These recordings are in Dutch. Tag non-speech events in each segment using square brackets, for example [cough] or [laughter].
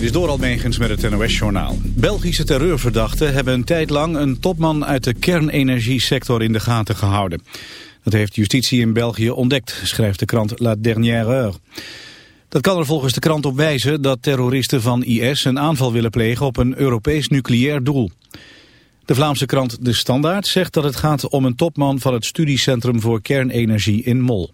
Dit is Doral Megens met het NOS-journaal. Belgische terreurverdachten hebben een tijd lang een topman uit de kernenergiesector in de gaten gehouden. Dat heeft justitie in België ontdekt, schrijft de krant La Dernière Heure. Dat kan er volgens de krant op wijzen dat terroristen van IS een aanval willen plegen op een Europees nucleair doel. De Vlaamse krant De Standaard zegt dat het gaat om een topman van het studiecentrum voor kernenergie in Mol.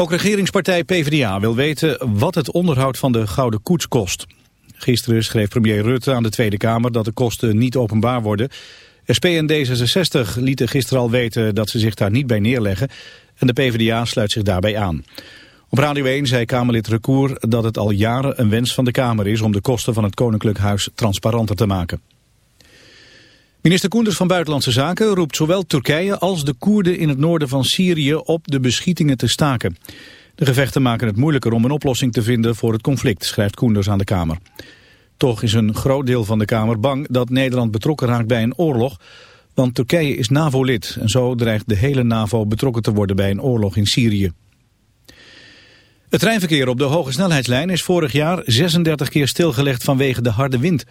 Ook regeringspartij PvdA wil weten wat het onderhoud van de Gouden Koets kost. Gisteren schreef premier Rutte aan de Tweede Kamer dat de kosten niet openbaar worden. SP en D66 lieten gisteren al weten dat ze zich daar niet bij neerleggen. En de PvdA sluit zich daarbij aan. Op Radio 1 zei Kamerlid Recour dat het al jaren een wens van de Kamer is... om de kosten van het Koninklijk Huis transparanter te maken. Minister Koenders van Buitenlandse Zaken roept zowel Turkije als de Koerden in het noorden van Syrië op de beschietingen te staken. De gevechten maken het moeilijker om een oplossing te vinden voor het conflict, schrijft Koenders aan de Kamer. Toch is een groot deel van de Kamer bang dat Nederland betrokken raakt bij een oorlog, want Turkije is NAVO-lid en zo dreigt de hele NAVO betrokken te worden bij een oorlog in Syrië. Het treinverkeer op de hoge snelheidslijn is vorig jaar 36 keer stilgelegd vanwege de harde wind.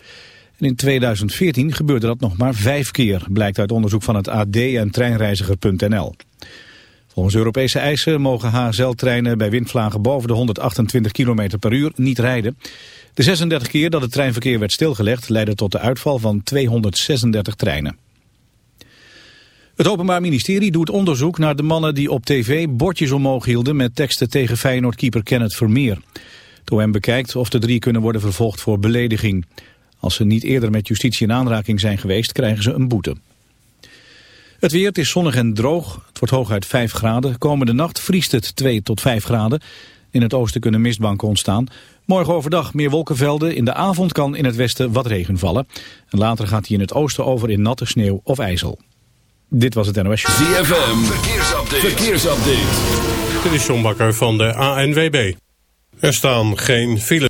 In 2014 gebeurde dat nog maar vijf keer, blijkt uit onderzoek van het AD en treinreiziger.nl. Volgens Europese eisen mogen HSL-treinen bij windvlagen boven de 128 km per uur niet rijden. De 36 keer dat het treinverkeer werd stilgelegd leidde tot de uitval van 236 treinen. Het Openbaar Ministerie doet onderzoek naar de mannen die op tv bordjes omhoog hielden met teksten tegen Feyenoord-keeper Kenneth Vermeer. Het OM bekijkt of de drie kunnen worden vervolgd voor belediging. Als ze niet eerder met justitie in aanraking zijn geweest, krijgen ze een boete. Het weer, het is zonnig en droog. Het wordt hooguit 5 graden. Komende nacht vriest het 2 tot 5 graden. In het oosten kunnen mistbanken ontstaan. Morgen overdag meer wolkenvelden. In de avond kan in het westen wat regen vallen. En later gaat hij in het oosten over in natte sneeuw of ijzel. Dit was het NOS. ZFM, verkeersupdate. verkeersupdate. Dit is John Bakker van de ANWB. Er staan geen files.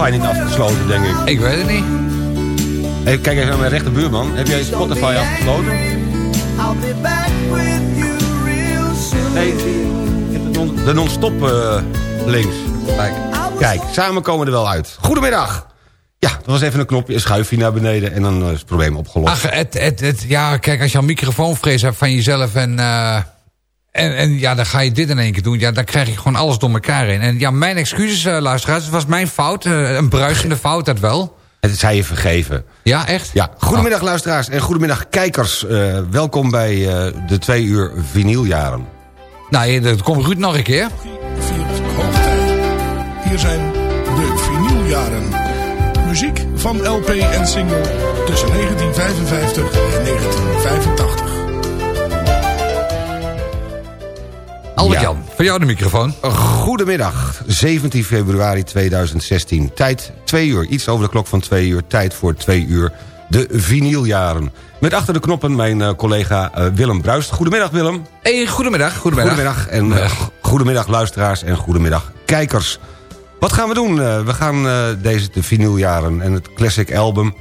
Spotify niet afgesloten, denk ik? Ik weet het niet. Hey, kijk even naar mijn rechterbuurman. Heb jij Spotify afgesloten? Nee, de non- de non-stop eh, links. Kijk. Kijk, samen komen we er wel uit. Goedemiddag. Ja, dat was even een knopje, een schuifje naar beneden en dan is het probleem opgelost. Ach, het, het, het, ja, kijk, als je al microfoonvrees hebt van jezelf en, uh, en, en ja, dan ga je dit in één keer doen. Ja, dan krijg je gewoon alles door elkaar in. En ja, mijn excuses, uh, luisteraars. Het was mijn fout. Uh, een bruisende fout, dat wel. Het zij je vergeven. Ja, echt? Ja. Goedemiddag, luisteraars en goedemiddag, kijkers. welkom bij de twee uur vinyljaren. Nou, dat komt goed nog een keer. Hier zijn de vinyljaren. Muziek van LP en single tussen 1955 en 1985. Albert-Jan, ja. voor jou de microfoon. Goedemiddag, 17 februari 2016. Tijd 2 uur, iets over de klok van 2 uur. Tijd voor 2 uur de vinyljaren. Met achter de knoppen mijn uh, collega uh, Willem Bruist. Goedemiddag Willem. Hey, goedemiddag. Goedemiddag. Goedemiddag, en, uh, goedemiddag luisteraars en goedemiddag kijkers. Wat gaan we doen? we gaan deze de vinyljaren en het classic album...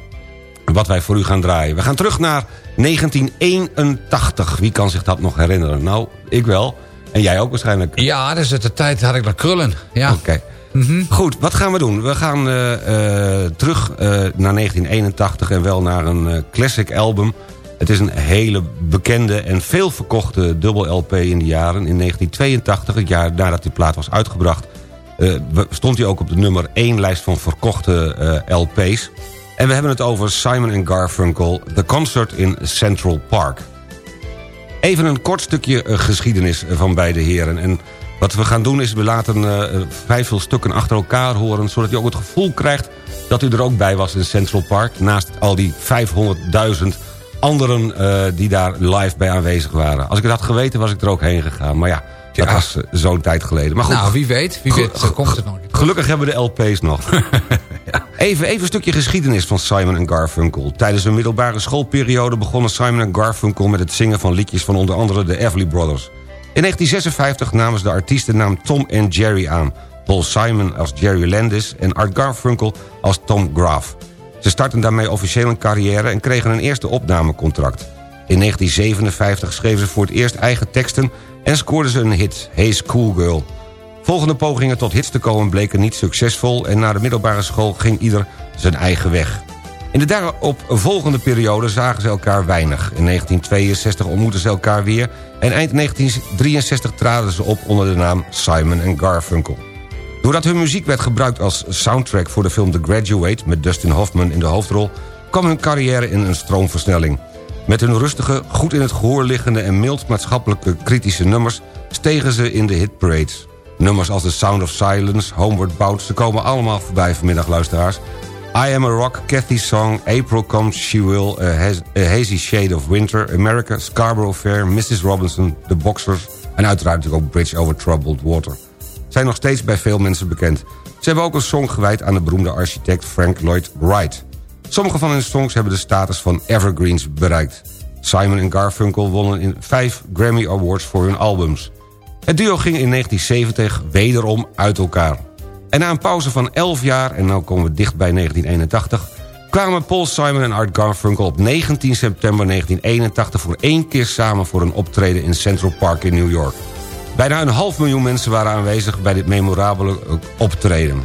wat wij voor u gaan draaien. We gaan terug naar 1981. Wie kan zich dat nog herinneren? Nou, ik wel. En jij ook waarschijnlijk. Ja, dus de tijd had ik nog krullen. Ja. Oké. Mm -hmm. Goed, wat gaan we doen? We gaan uh, uh, terug uh, naar 1981 en wel naar een classic album. Het is een hele bekende en veel verkochte dubbel LP in de jaren. In 1982, het jaar nadat die plaat was uitgebracht... stond hij ook op de nummer 1 lijst van verkochte LP's. En we hebben het over Simon Garfunkel... The Concert in Central Park. Even een kort stukje geschiedenis van beide heren... En wat we gaan doen is, we laten uh, vijf stukken achter elkaar horen... zodat u ook het gevoel krijgt dat u er ook bij was in Central Park... naast al die 500.000 anderen uh, die daar live bij aanwezig waren. Als ik het had geweten, was ik er ook heen gegaan. Maar ja, dat ja. was zo'n tijd geleden. Maar goed, nou, wie weet, wie weet, zo komt het nog. Gelukkig hebben we de LP's nog. [laughs] ja. even, even een stukje geschiedenis van Simon Garfunkel. Tijdens een middelbare schoolperiode begonnen Simon Garfunkel... met het zingen van liedjes van onder andere de Everly Brothers... In 1956 namen ze de artiestennaam Tom en Jerry aan. Paul Simon als Jerry Landis en Art Garfunkel als Tom Graff. Ze startten daarmee officieel een carrière en kregen een eerste opnamecontract. In 1957 schreven ze voor het eerst eigen teksten en scoorden ze een hit, Hey Schoolgirl. Volgende pogingen tot hits te komen bleken niet succesvol... en na de middelbare school ging ieder zijn eigen weg. In de daarop volgende periode zagen ze elkaar weinig. In 1962 ontmoetten ze elkaar weer... en eind 1963 traden ze op onder de naam Simon Garfunkel. Doordat hun muziek werd gebruikt als soundtrack voor de film The Graduate... met Dustin Hoffman in de hoofdrol... kwam hun carrière in een stroomversnelling. Met hun rustige, goed in het gehoor liggende... en mild maatschappelijke kritische nummers... stegen ze in de hitparades. Nummers als The Sound of Silence, Homeward Bound... ze komen allemaal voorbij vanmiddag, luisteraars... I Am a Rock, Kathy's Song, April Comes She Will, a, Hazy Shade of Winter... America, Scarborough Fair, Mrs. Robinson, The Boxers... en uiteraard ook Bridge Over Troubled Water. Zijn nog steeds bij veel mensen bekend. Ze hebben ook een song gewijd aan de beroemde architect Frank Lloyd Wright. Sommige van hun songs hebben de status van evergreens bereikt. Simon en Garfunkel wonnen in vijf Grammy Awards voor hun albums. Het duo ging in 1970 wederom uit elkaar. En na een pauze van 11 jaar, en nu komen we dicht bij 1981... kwamen Paul Simon en Art Garfunkel op 19 september 1981... voor één keer samen voor een optreden in Central Park in New York. Bijna een half miljoen mensen waren aanwezig bij dit memorabele eh, optreden.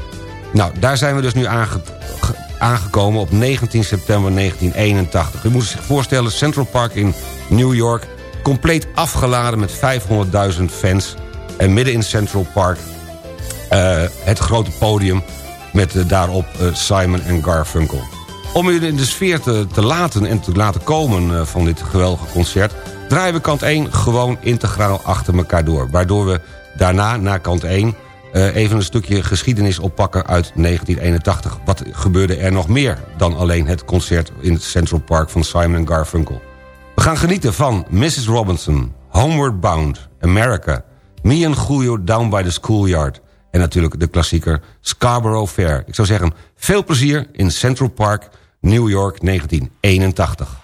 Nou, daar zijn we dus nu aange aangekomen op 19 september 1981. U moet zich voorstellen, Central Park in New York... compleet afgeladen met 500.000 fans... en midden in Central Park uh, het grote podium met uh, daarop uh, Simon en Garfunkel. Om u in de sfeer te, te laten en te laten komen van dit geweldige concert... draaien we kant 1 gewoon integraal achter elkaar door. Waardoor we daarna, na kant 1, even een stukje geschiedenis oppakken uit 1981. Wat gebeurde er nog meer dan alleen het concert in Central Park van Simon Garfunkel? We gaan genieten van Mrs. Robinson, Homeward Bound, America... Me and Julio Down by the Schoolyard... En natuurlijk de klassieker Scarborough Fair. Ik zou zeggen, veel plezier in Central Park, New York 1981.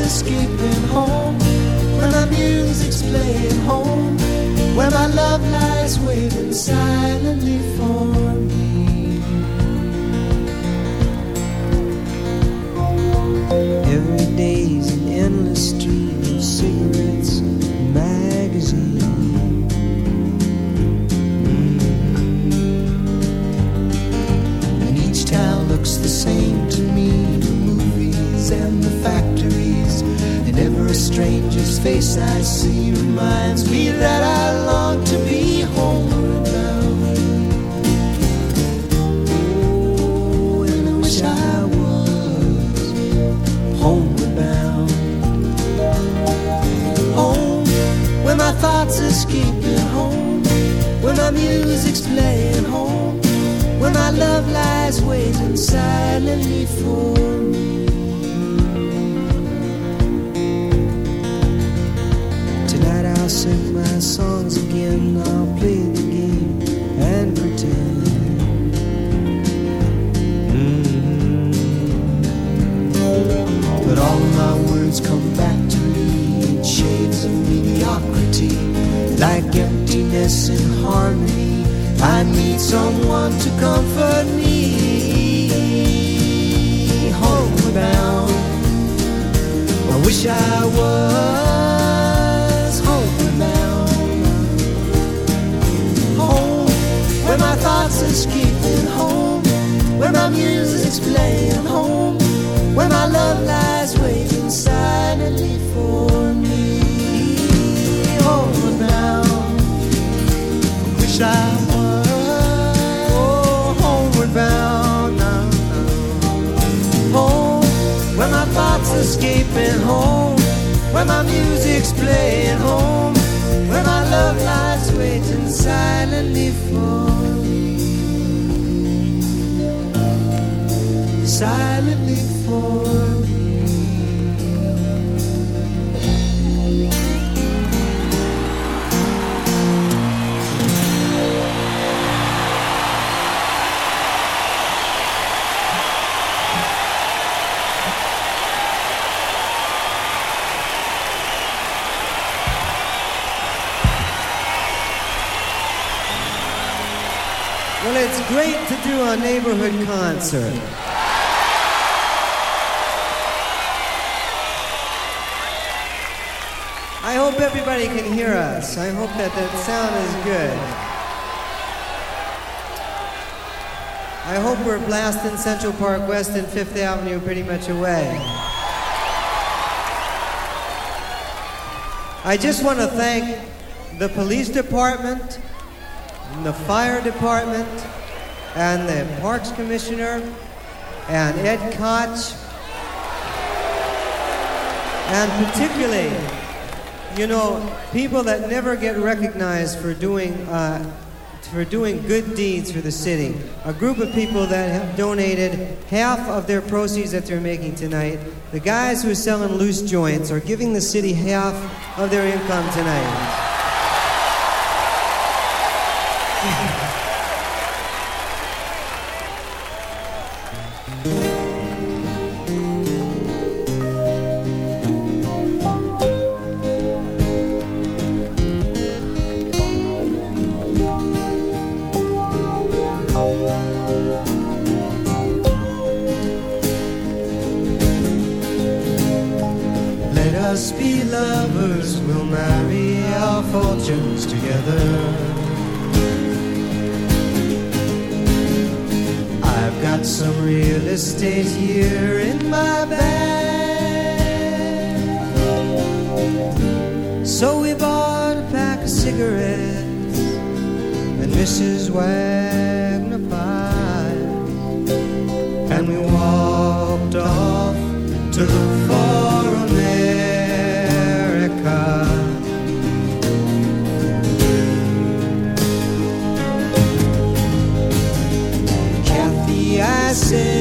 escaping home, where my music's playing home, where my love lies waiting silently for face I see Reminds me that I long to be homeward bound Oh, and I wish I was homeward bound Home, where my thoughts escaping home Where my music's playing home Where my love lies waiting silently for me songs again. I'll play the game and pretend. But all my words come back to me in shades of mediocrity Like emptiness and harmony. I need someone to comfort me Homeward bound wish I was are escaping. Home, where my music's playing. Home, where my love lies waiting silently for me. Bound. Wish I was oh. Now, Home, where my thoughts escaping. Home, where my music's playing. Home, where my love lies waiting silently for me. Silently for me. Well, it's great to do a neighborhood concert. I hope everybody can hear us. I hope that that sound is good. I hope we're blasting Central Park West and Fifth Avenue pretty much away. I just want to thank the police department, the fire department, and the parks commissioner, and Ed Koch, and particularly, you know, people that never get recognized for doing uh, for doing good deeds for the city. A group of people that have donated half of their proceeds that they're making tonight. The guys who are selling loose joints are giving the city half of their income tonight. say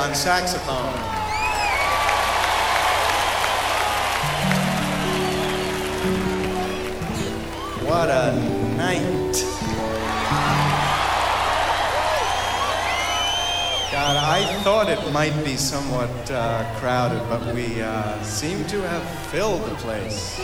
on saxophone. What a night. God, I thought it might be somewhat uh, crowded, but we uh, seem to have filled the place.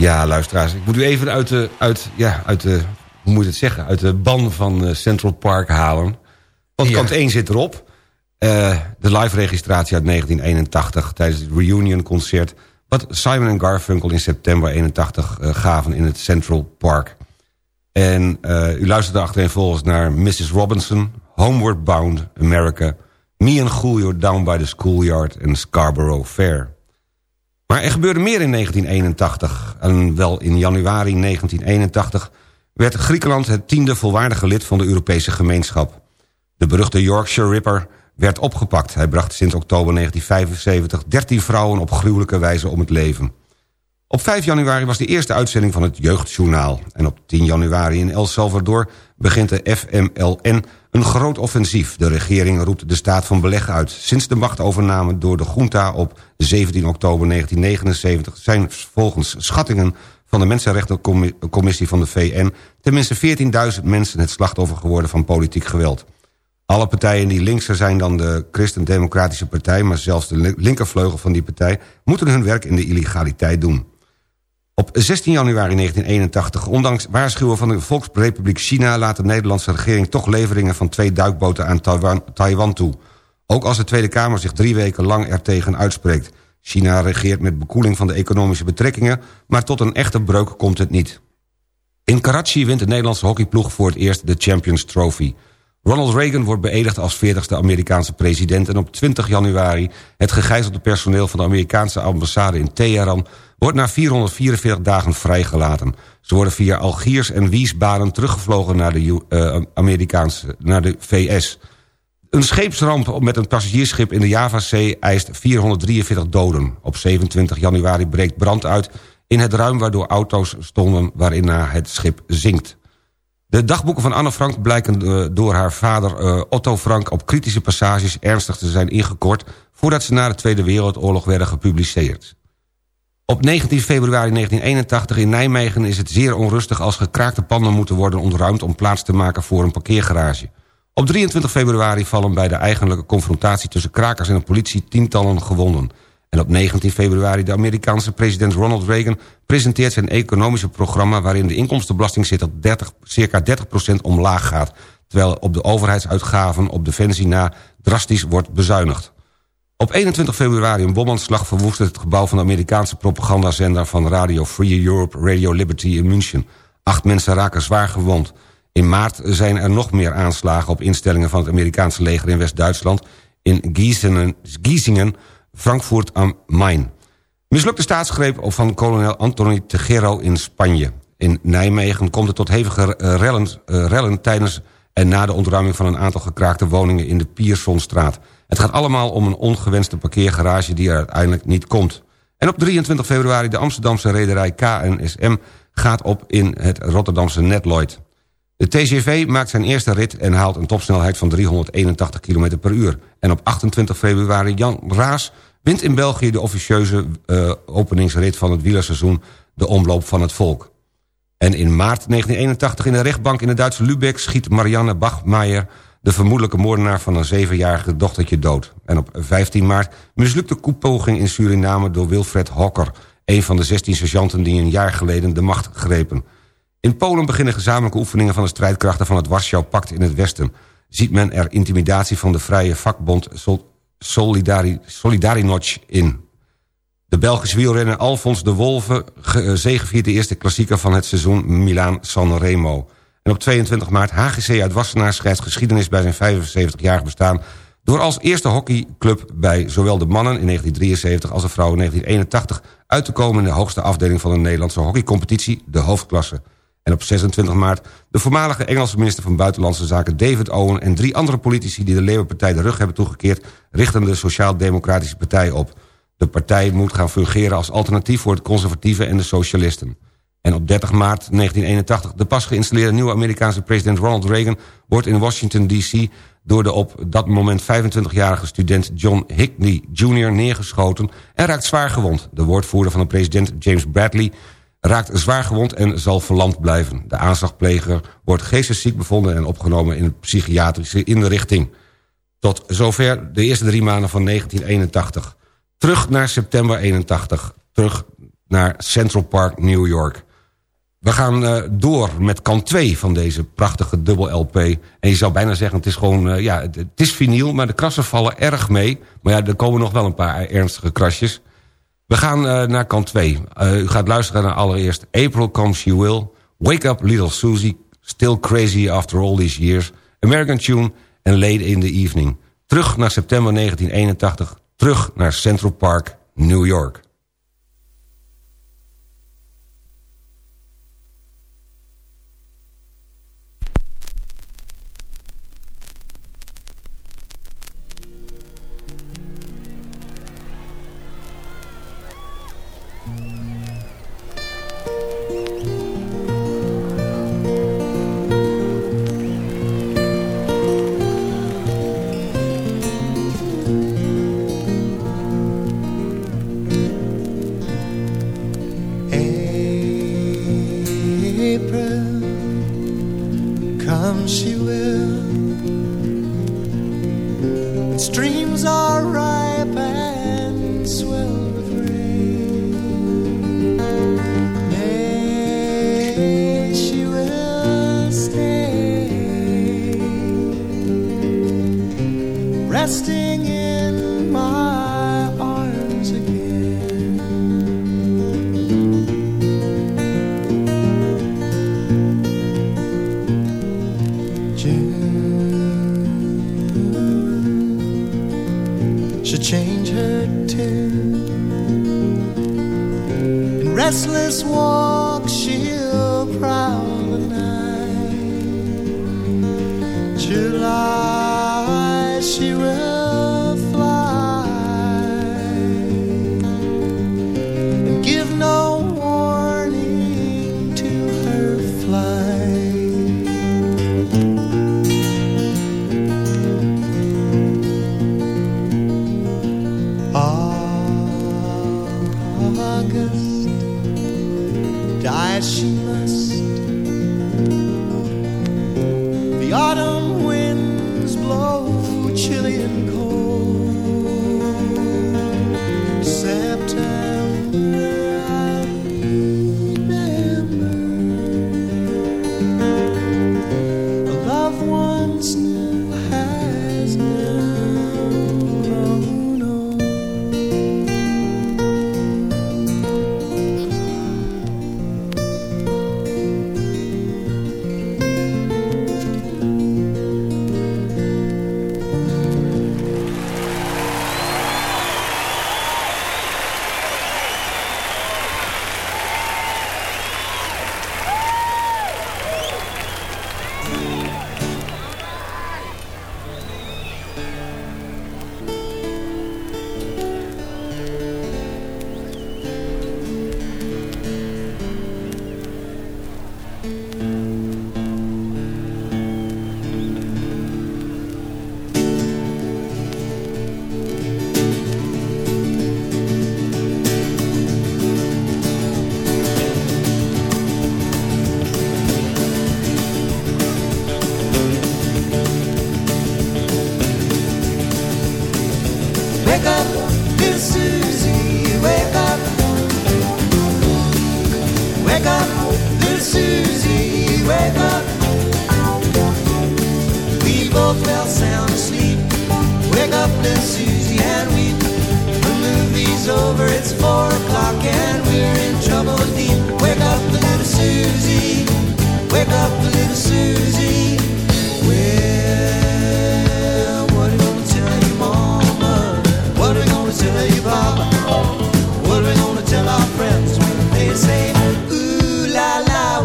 Ja, luisteraars, ik moet u even uit de, uit, ja, uit de, hoe moet het zeggen, uit de ban van eh, Central Park halen. Want Ja. kant 1 zit erop. Eh, de live registratie uit 1981 tijdens het Reunion concert... wat Simon Garfunkel in september 81 eh, gaven in het Central Park. En eh, u luisterde achtereenvolgens naar Mrs. Robinson... Homeward Bound, America... Me and Julio Down by the Schoolyard en Scarborough Fair... Maar er gebeurde meer in 1981. En wel in januari 1981 werd Griekenland het tiende volwaardige lid van de Europese gemeenschap. De beruchte Yorkshire Ripper werd opgepakt. Hij bracht sinds oktober 1975 13 vrouwen op gruwelijke wijze om het leven. Op 5 januari was de eerste uitzending van het Jeugdjournaal. En op 10 januari in El Salvador begint de FMLN een groot offensief. De regering roept de staat van beleg uit. Sinds de machtovername door de junta op 17 oktober 1979... zijn volgens schattingen van de Mensenrechtencommissie van de VN... tenminste 14.000 mensen het slachtoffer geworden van politiek geweld. Alle partijen die linkser zijn dan de Christen-Democratische Partij... maar zelfs de linkervleugel van die partij... moeten hun werk in de illegaliteit doen. Op 16 januari 1981, ondanks waarschuwen van de Volksrepubliek China... laat de Nederlandse regering toch leveringen van twee duikboten aan Taiwan, toe. Ook als de Tweede Kamer zich drie weken lang ertegen uitspreekt. China regeert met bekoeling van de economische betrekkingen... maar tot een echte breuk komt het niet. In Karachi wint de Nederlandse hockeyploeg voor het eerst de Champions Trophy. Ronald Reagan wordt beëdigd als 40ste Amerikaanse president... en op 20 januari het gegijzelde personeel van de Amerikaanse ambassade in Teheran... wordt na 444 dagen vrijgelaten. Ze worden via Algiers en Wiesbaden teruggevlogen naar de, uh, Amerikaanse, naar de VS. Een scheepsramp met een passagiersschip in de Javazee eist 443 doden. Op 27 januari breekt brand uit in het ruim waardoor auto's stonden... waarin het schip zinkt. De dagboeken van Anne Frank blijken uh, door haar vader uh, Otto Frank... op kritische passages ernstig te zijn ingekort... voordat ze na de Tweede Wereldoorlog werden gepubliceerd. Op 19 februari 1981 in Nijmegen is het zeer onrustig... als gekraakte panden moeten worden ontruimd... om plaats te maken voor een parkeergarage. Op 23 februari vallen bij de eigenlijke confrontatie tussen krakers en de politie tientallen gewonden. En op 19 februari de Amerikaanse president Ronald Reagan presenteert zijn economische programma waarin de inkomstenbelasting zit op 30, circa 30% omlaag gaat, terwijl op de overheidsuitgaven op defensie na drastisch wordt bezuinigd. Op 21 februari een bomaanslag verwoestte het gebouw van de Amerikaanse propagandazender van Radio Free Europe Radio Liberty in München. Acht mensen raken zwaar gewond. In maart zijn er nog meer aanslagen op instellingen van het Amerikaanse leger in West-Duitsland... in Giesingen, Frankfurt am Main. Mislukte staatsgreep van kolonel Anthony Tegero in Spanje. In Nijmegen komt het tot hevige rellen, uh, rellen tijdens en na de ontruiming van een aantal gekraakte woningen in de Piersonstraat. Het gaat allemaal om een ongewenste parkeergarage die er uiteindelijk niet komt. En op 23 februari de Amsterdamse rederij KNSM gaat op in het Rotterdamse Netloid. De TGV maakt zijn eerste rit en haalt een topsnelheid van 381 km per uur. En op 28 februari Jan Raas wint in België de officieuze uh, openingsrit van het wielerseizoen... de Omloop van het Volk. En in maart 1981 in de rechtbank in het Duitse Lübeck... schiet Marianne Bachmeijer de vermoedelijke moordenaar van een zevenjarige dochtertje dood. En op 15 maart mislukte koepoging in Suriname door Wilfred Hokker... een van de 16 sergeanten die een jaar geleden de macht grepen. In Polen beginnen gezamenlijke oefeningen van de strijdkrachten van het Warschau-pact in het westen. Ziet men er intimidatie van de vrije vakbond Solidarinoc in. De Belgische wielrenner Alfons de Wolve zegeviert de eerste klassieker van het seizoen Milaan-San Remo. En op 22 maart HGC uit Wassenaar schrijft geschiedenis bij zijn 75-jarig bestaan... door als eerste hockeyclub bij zowel de mannen in 1973 als de vrouwen in 1981... uit te komen in de hoogste afdeling van de Nederlandse hockeycompetitie, de hoofdklasse. En op 26 maart de voormalige Engelse minister van Buitenlandse Zaken David Owen... en drie andere politici die de Labour-partij de rug hebben toegekeerd... richten de Sociaal-Democratische Partij op. De partij moet gaan fungeren als alternatief voor het conservatieve en de socialisten. En op 30 maart 1981 de pas geïnstalleerde nieuwe Amerikaanse president Ronald Reagan... wordt in Washington D.C. door de op dat moment 25-jarige student John Hickney Jr. neergeschoten... en raakt zwaar gewond. De woordvoerder van de president James Bradley raakt zwaar gewond en zal verlamd blijven. De aanslagpleger wordt geestesziek bevonden en opgenomen in een psychiatrische inrichting. Tot zover de eerste drie maanden van 1981. Terug naar september 81. Terug naar Central Park, New York. We gaan uh, door met kant 2 van deze prachtige dubbel LP. En je zou bijna zeggen, het is gewoon, uh, ja, het, is vinyl... maar de krassen vallen erg mee. Maar ja, er komen nog wel een paar ernstige krasjes. We gaan uh, naar kant 2. u gaat luisteren naar allereerst April Comes You Will... Wake Up Little Susie, Still Crazy After All These Years... American Tune en Late in the Evening. Terug naar september 1981. Terug naar Central Park, New York.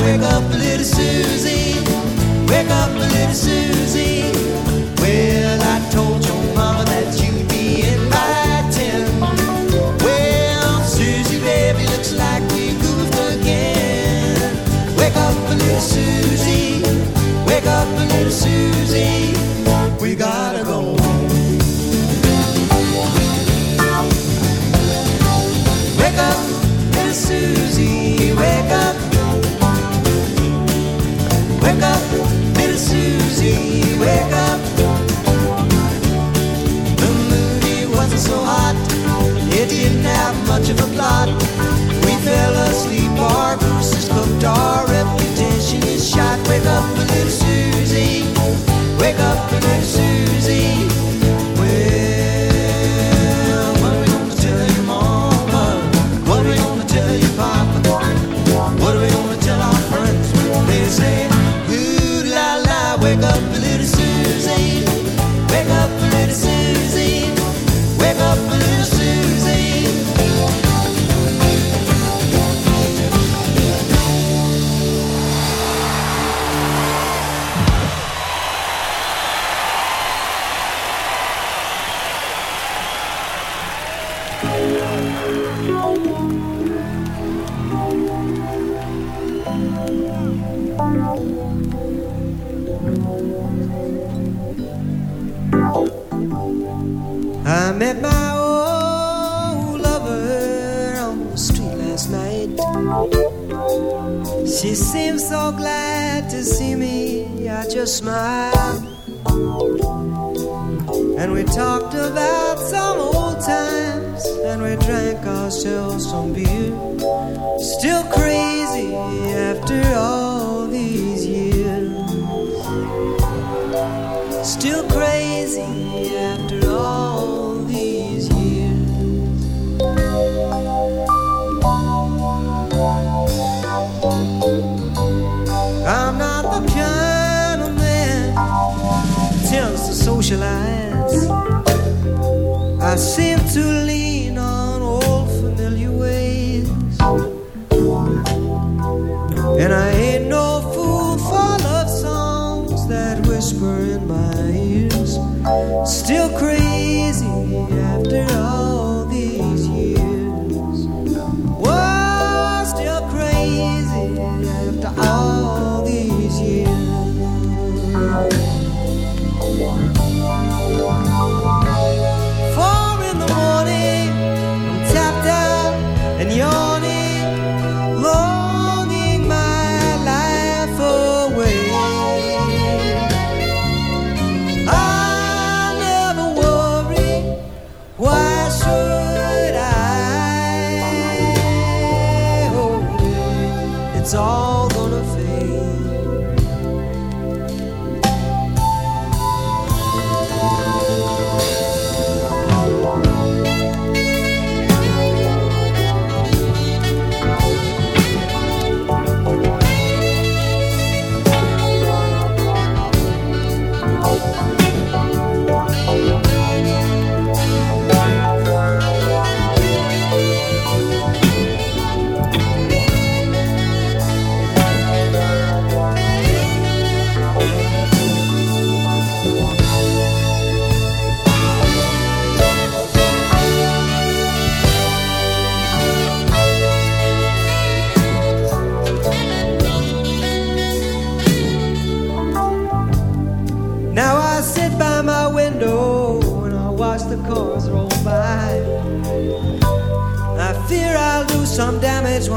Wake up, little Susie. Wake up, little Susie. Well, I told your mama that you'd be in by ten. Well, Susie, baby, looks like we goofed again. Wake up, little Susie. Wake up, little Susie. We gotta go Wake up, little Susie. Wake up. The wasn't so hot. It didn't have much of a plot. We fell asleep. Our. Our reputation is shot. Wake up. about some old times And we drank ourselves some beer. Still crazy after all.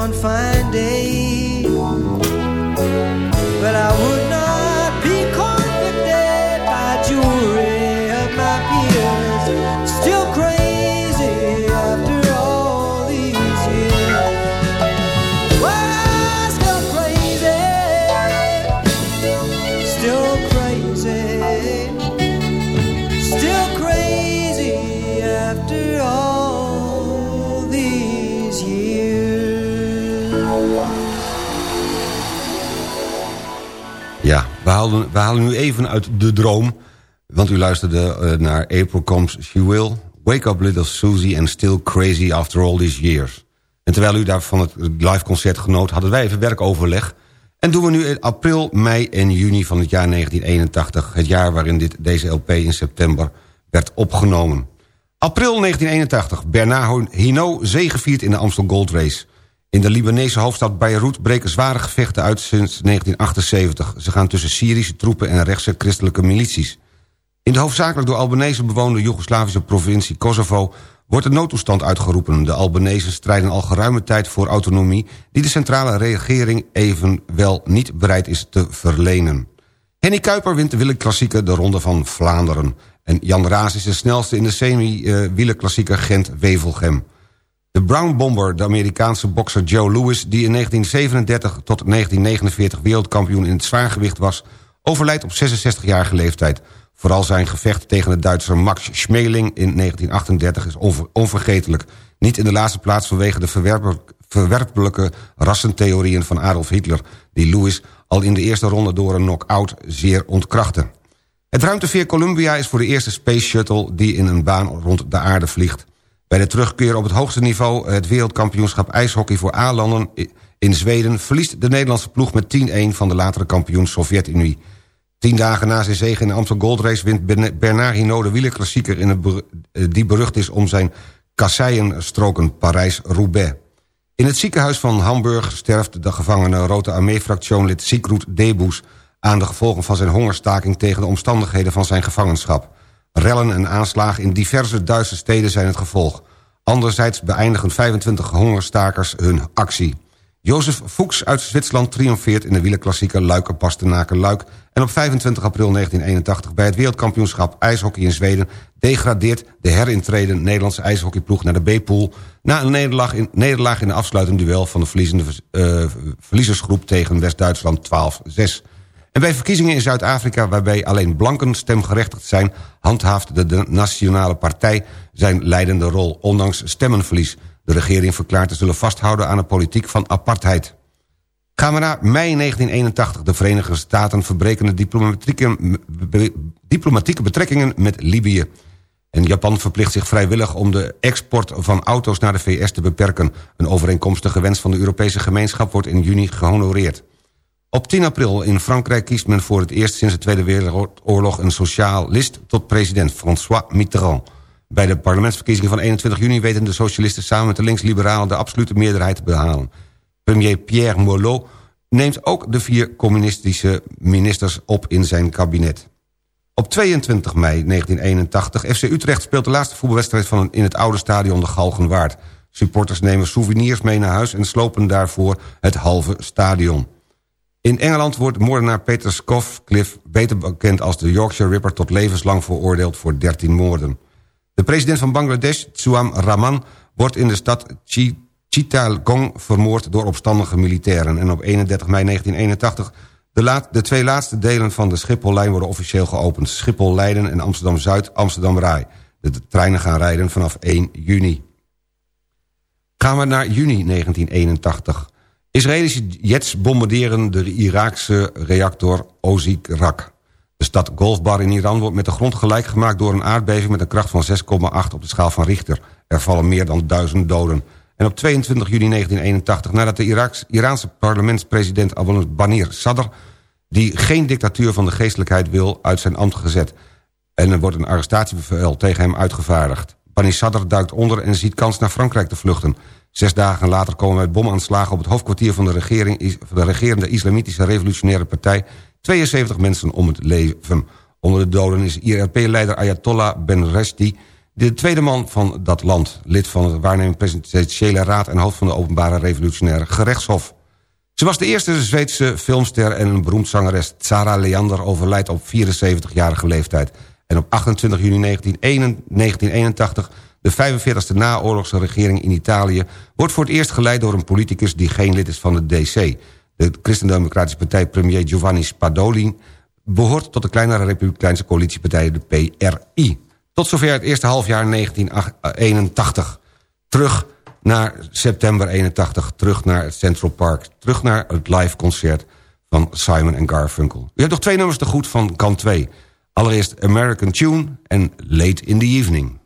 on fire we halen, nu even uit de droom. Want u luisterde eh, naar April Comes She Will... Wake Up Little Susie and Still Crazy After All These Years. En terwijl u daar van het live concert genoot... hadden wij even werkoverleg. En doen we nu in april, mei en juni van het jaar 1981... het jaar waarin dit, deze LP in september werd opgenomen. April 1981. Bernard Hinault zegeviert in de Amstel Gold Race. In de Libanese hoofdstad Beirut breken zware gevechten uit sinds 1978. Ze gaan tussen Syrische troepen en rechtse christelijke milities. In de hoofdzakelijk door Albanese bewoonde Joegoslavische provincie Kosovo... wordt de noodtoestand uitgeroepen. De Albanese strijden al geruime tijd voor autonomie... die de centrale regering evenwel niet bereid is te verlenen. Henny Kuiper wint de wielerklassieker de Ronde van Vlaanderen. En Jan Raas is de snelste in de semi-wielerklassieker Gent-Wevelgem. De Brown Bomber, de Amerikaanse bokser Joe Louis... die in 1937 tot 1949 wereldkampioen in het zwaargewicht was... overlijdt op 66-jarige leeftijd. Vooral zijn gevecht tegen de Duitser Max Schmeling in 1938 is onver- onvergetelijk. Niet in de laatste plaats vanwege de verwerpelijke rassentheorieën van Adolf Hitler... die Louis al in de eerste ronde door een knock-out zeer ontkrachtte. Het ruimteveer Columbia is voor de eerste Space Shuttle... die in een baan rond de aarde vliegt. Bij de terugkeer op het hoogste niveau... het wereldkampioenschap ijshockey voor A-landen in Zweden... verliest de Nederlandse ploeg met 10-1 van de latere kampioen Sovjet-Unie. Tien dagen na zijn zege in de Amstel Gold Race... wint Bernard Hinault de wielerklassieker... In eh, die berucht is om zijn kasseienstroken Parijs-Roubaix. In het ziekenhuis van Hamburg sterft de gevangene Rote Armee-fractionlid Siegfried Debus... aan de gevolgen van zijn hongerstaking tegen de omstandigheden van zijn gevangenschap. Rellen en aanslagen in diverse Duitse steden zijn het gevolg. Anderzijds beëindigen 25 hongerstakers hun actie. Jozef Fuchs uit Zwitserland triomfeert in de wielerklassieker Luiken Pastenaken Luik... en op 25 april 1981 bij het wereldkampioenschap ijshockey in Zweden... degradeert de herintreden Nederlandse ijshockeyploeg naar de B-pool... na een nederlaag in, nederlaag in de afsluitende duel van de verliezende, eh, verliezersgroep tegen West-Duitsland 12-6. En bij verkiezingen in Zuid-Afrika waarbij alleen blanken stemgerechtigd zijn... handhaaft de, Nationale Partij zijn leidende rol, ondanks stemmenverlies. De regering verklaart te zullen vasthouden aan de politiek van apartheid. Gaan we naar mei 1981. De Verenigde Staten verbreken de diplomatieke, diplomatieke betrekkingen met Libië. En Japan verplicht zich vrijwillig om de export van auto's naar de VS te beperken. Een overeenkomstige wens van de Europese gemeenschap wordt in juni gehonoreerd. Op 10 april in Frankrijk kiest men voor het eerst sinds de Tweede Wereldoorlog... een socialist tot president, François Mitterrand. Bij de parlementsverkiezingen van 21 juni weten de socialisten... samen met de links-liberalen de absolute meerderheid te behalen. Premier Pierre Molot neemt ook de vier communistische ministers op in zijn kabinet. Op 22 mei 1981, FC Utrecht speelt de laatste voetbalwedstrijd... van in het oude stadion de Galgenwaard. Supporters nemen souvenirs mee naar huis... en slopen daarvoor het halve stadion. In Engeland wordt moordenaar Peter Scoffcliffe... beter bekend als de Yorkshire Ripper... tot levenslang veroordeeld voor 13 moorden. De president van Bangladesh, Tsuam Rahman... wordt in de stad Chi- Chittagong vermoord door opstandige militairen. En op 31 mei 1981... De, de twee laatste delen van de Schiphol-lijn worden officieel geopend. Schiphol-Leiden en Amsterdam-Zuid, Amsterdam-Rai. De treinen gaan rijden vanaf 1 juni. Gaan we naar juni 1981. Israëlische jets bombarderen de Iraakse reactor Ozikrak. De stad Golfbar in Iran wordt met de grond gelijk gemaakt... door een aardbeving met een kracht van 6,8 op de schaal van Richter. Er vallen meer dan duizend doden. En op 22 juni 1981, nadat de Iraaks, Iraanse parlementspresident Banir Sadr... die geen dictatuur van de geestelijkheid wil, uit zijn ambt gezet. En er wordt een arrestatiebevel tegen hem uitgevaardigd. Bani Sadr duikt onder en ziet kans naar Frankrijk te vluchten. Zes dagen later komen bij bomaanslagen op het hoofdkwartier... van de, regering, van de regerende Islamitische Revolutionaire Partij... 72 mensen om het leven. Onder de doden is IRP-leider Ayatollah Ben-Resti... de tweede man van dat land, lid van het waarnemend presidentiële raad... en hoofd van de openbare revolutionaire gerechtshof. Ze was de eerste Zweedse filmster en een beroemd zangeres. Sarah Leander overlijdt op 74-jarige leeftijd. En op 28 juni 1981, de 45e naoorlogse regering in Italië... wordt voor het eerst geleid door een politicus die geen lid is van de DC. De Christendemocratische Partij premier Giovanni Spadolin... behoort tot de kleinere republikeinse coalitiepartij de PRI. Tot zover het eerste halfjaar 1981. Terug naar september 81, terug naar het Central Park... terug naar het live concert van Simon Garfunkel. U hebt nog twee nummers te goed van kant 2. Allereerst American Tune en Late in the Evening.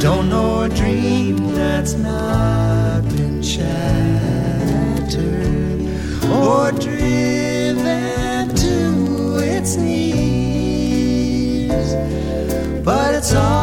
Don't know a dream that's not been shattered or driven to its knees. But it's alright,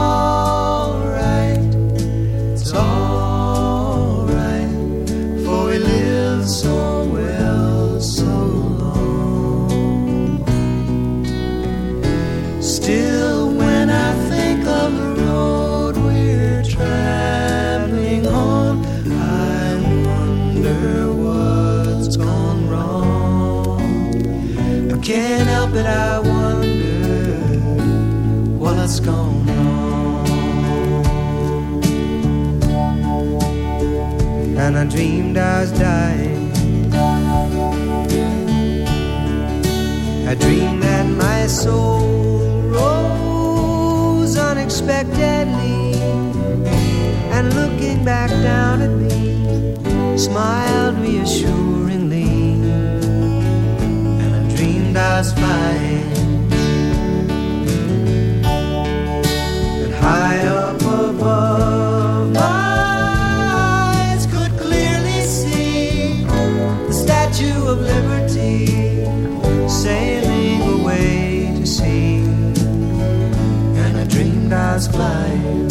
I wonder what's gone wrong. And I dreamed I was dying. I dreamed that my soul rose unexpectedly and looking back down at me, smiled Was flying. And high up above, my eyes could clearly see the Statue of Liberty sailing away to sea. And I dreamed I was flying.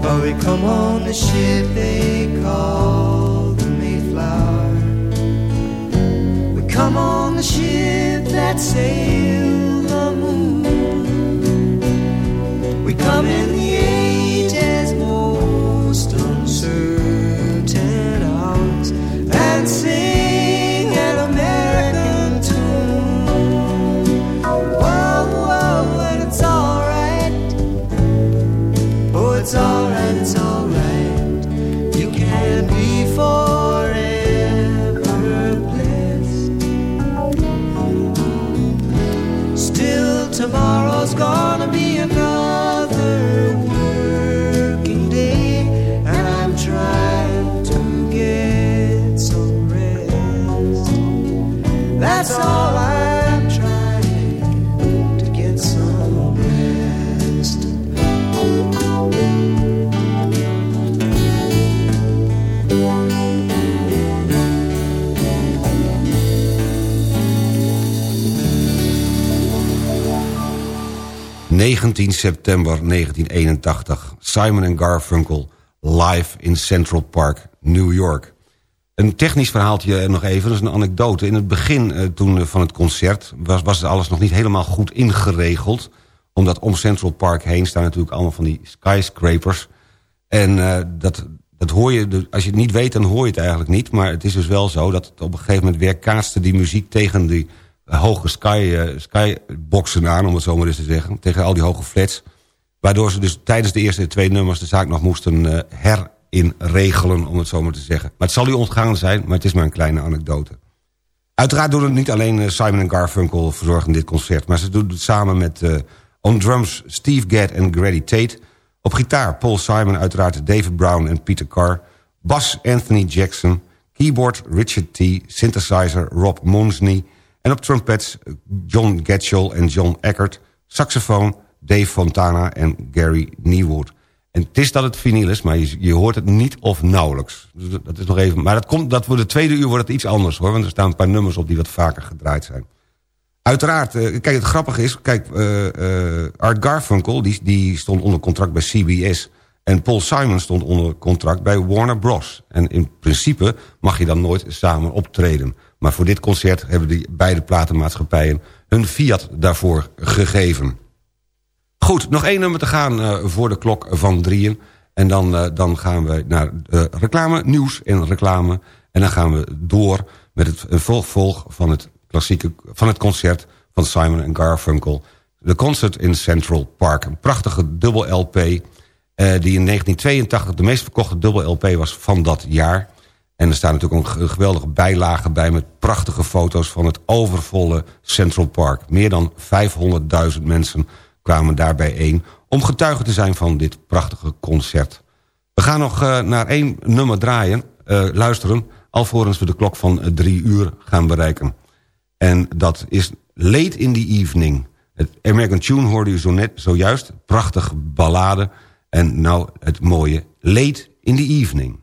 But we come on the ship they call come on the ship that sailed 19 september 1981. Simon Garfunkel live in Central Park, New York. Een technisch verhaaltje nog even, dat is een anekdote. In het begin uh, toen van het concert was, was alles nog niet helemaal goed ingeregeld. Omdat om Central Park heen staan natuurlijk allemaal van die skyscrapers. En uh, dat, dat hoor je, als je het niet weet dan hoor je het eigenlijk niet. Maar het is dus wel zo dat op een gegeven moment weerkaatste die muziek tegen die hoge sky, uh, skyboxen aan, om het zo maar eens te zeggen. Tegen al die hoge flats. Waardoor ze dus tijdens de eerste twee nummers de zaak nog moesten uh, herinregelen, om het zo maar te zeggen. Maar het zal u ontgaan zijn, maar het is maar een kleine anekdote. Uiteraard doen het niet alleen uh, Simon Garfunkel verzorgen dit concert... maar ze doen het samen met uh, on drums Steve Gadd en Grady Tate... op gitaar Paul Simon, uiteraard David Brown en Peter Carr... bas Anthony Jackson, keyboard Richard T., synthesizer Rob Monsney... en op trumpets John Getchell en John Eckert... saxofoon Dave Fontana en Gary Niewood. En het is dat het vinyl is, maar je, je hoort het niet of nauwelijks. Dus dat is nog even, maar dat komt, dat voor de tweede uur wordt het iets anders hoor. Want er staan een paar nummers op die wat vaker gedraaid zijn. Uiteraard, uh, kijk het grappige is, kijk, uh, Art Garfunkel die, die stond onder contract bij CBS. En Paul Simon stond onder contract bij Warner Bros. En in principe mag je dan nooit samen optreden. Maar voor dit concert hebben die beide platenmaatschappijen hun fiat daarvoor gegeven. Goed, nog één nummer te gaan uh, voor de klok van drieën. En dan, uh, dan gaan we naar uh, reclame, nieuws en reclame. En dan gaan we door met het volg van het, klassieke, van het concert van Simon Garfunkel. De Concert in Central Park. Een prachtige dubbel LP. die in 1982 de meest verkochte dubbel LP was van dat jaar. En er staat natuurlijk een geweldige bijlage bij... met prachtige foto's van het overvolle Central Park. Meer dan 500.000 mensen kwamen daarbij één... om getuige te zijn van dit prachtige concert. We gaan nog uh, naar één nummer draaien, uh, luisteren... alvorens we de klok van drie uur gaan bereiken. En dat is Late in the Evening. Het American Tune hoorde u zo net, zojuist. Prachtige ballade. En nou het mooie Late in the Evening.